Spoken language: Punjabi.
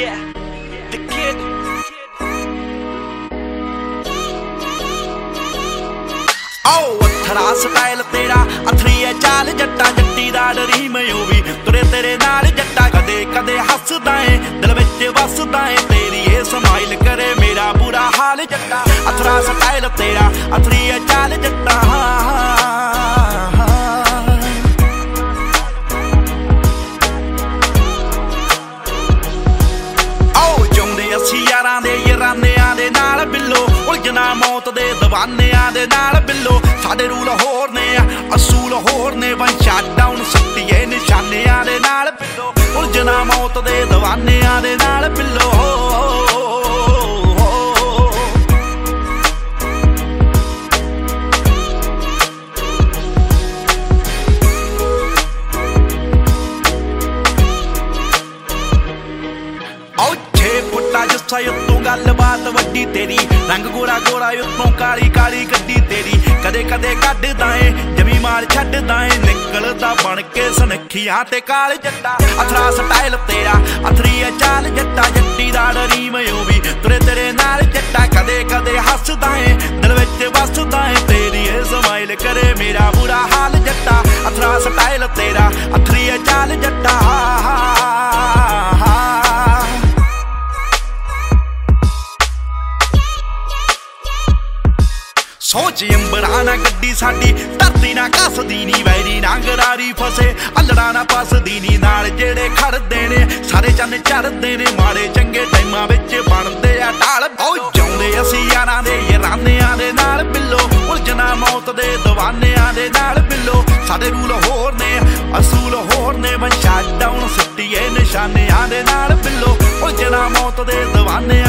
Yeah, the kid. ਆਓ ਅਥਰਾ ਸਟਾਈਲ ਤੇਰਾ ਅਥਰੀ ਐ ਚਾਲ ਜੱਟਾਂ ਜੱਟੀ ਦਾ ਡਰੀਮ ਓ ਵੀ। ਤੁਰੇ ਤੇਰੇ ਨਾਲ ਜੱਟਾ ਕਦੇ ਕਦੇ ਹੱਸਦਾ ਏ ਦਿਲ ਵਿੱਚ ਵਸਦਾ ਏ। ਤੇਰੀ ਏ ਸਮਾਈਲ ਕਰੇ ਮੇਰਾ ਬੁਰਾ ਹਾਲ ਜੱਟਾ। ਅਥਰਾ ਸਟਾਈਲ ਤੇਰਾ ਅਥਰੀ ਐ ਚਾਲ ਜੱਟਾਂ ਯਾਰਾਂ ਦੇ ਯਰਾਨਿਆਂ ਦੇ ਨਾਲ ਬਿੱਲੋ, ਉਲਝਣਾ ਮੌਤ ਦੇ ਦਵਾਨਿਆਂ ਦੇ ਨਾਲ ਬਿੱਲੋ। ਸਾਡੇ ਰੂਲ ਹੋਰ ਨੇ ਆ ਅਸੂਲ ਹੋਰ ਨੇ ਵਨ ਸ਼ਟਡਾਊਨ ਸੱਤੀਏ ਨਿਸ਼ਾਨਿਆਂ ਦੇ ਨਾਲ ਬਿੱਲੋ। ਉਲਝਣਾ ਮੌਤ ਦੇ ਦਵਾਨਿਆਂ ਦੇ ਨਾਲ ਬਿੱਲੋ। ਉੱਤੋਂ ਗੱਲਬਾਤ ਵੱਡੀ ਤੇਰੀ। ਰੰਗ ਗੋਰਾ ਗੋਰਾ ਉੱਤੋਂ ਕਾਲੀ ਕਾਲੀ ਗੱਡੀ ਤੇਰੀ। ਕਦੇ ਕਦੇ ਕੱਢਦਾ ਏ, ਜਮੀ ਮਾਰ ਛੱਡਦਾ ਏ। ਨਿਕਲਦਾ ਬਣ ਕੇ ਸੁਨੱਖੀਆਂ ਤੇ ਕਾਲ ਜੱਟਾ। ਅਥਰਾ ਸਟਾਈਲ ਤੇਰਾ, ਅਥਰੀ ਐ ਚਾਲ ਜੱਟਾ। ਜੱਟੀ ਦਾ ਡਰੀਮ ਓ ਵੀ ਤੁਰੇ ਤੇਰੇ ਨਾਲ ਜੱਟਾ। ਕਦੇ ਕਦੇ ਹੱਸਦਾ ਏ, ਦਿਲ ਵਿੱਚ ਵਸਦਾ ਏ। ਤੇਰੀ ਇਹ ਸਮਾਈਲ ਕਰੇ ਮੇਰਾ ਬੁਰਾ ਹਾਲ ਜੱਟਾ। ਅਥਰਾ ਸਟਾਈਲ ਤੇਰਾ ਸੋਚ ਅੰਬਰਾਂ ਨਾ ਗੱਡੀ ਸਾਡੀ, ਧਰਤੀ ਨਾ ਕੱਸਦੀ ਨੀ, ਵੈਰੀ ਨਾ ਗਰਾਰੀ ਫਸੇ ਅਲੜਾ ਨਾ ਪਸਦੀ ਨੀ, ਨਾਲ ਜਿਹੜੇ ਖੜਦੇ ਨੇ, ਸਾਰੇ ਚੰਨ ਚੜਦੇ ਨੇ, ਮਾੜੇ ਚੰਗੇ ਟਾਈਮਾਂ ਵਿੱਚ ਬਣਦੇ ਆ ਢਾਲ। ਬਹੁਤ ਜਾਉਂਦੇ ਅਸੀਂ ਯਾਰਾਂ ਦੇ, ਯਾਰਾਨਿਆਂ ਦੇ ਨਾਲ ਬਿੱਲੋ, ਉਲਝਣਾ ਮੌਤ ਦੇ ਦਵਾਨਿਆਂ ਦੇ ਨਾਲ ਬਿੱਲੋ, ਸਾਡੇ ਰੂਲ ਹੋਰ ਨੇ, ਅਸੂਲ ਹੋਰ ਨੇ, ਵੰਸ਼ਾ ਡਾਊਨ ਸਿੱਟੀਏ ਨਿਸ਼ਾਨਿਆਂ ਦੇ ਨਾਲ ਬਿੱਲੋ, ਉਲਝਣਾ ਮੌਤ ਦੇ ਦਵਾਨੇ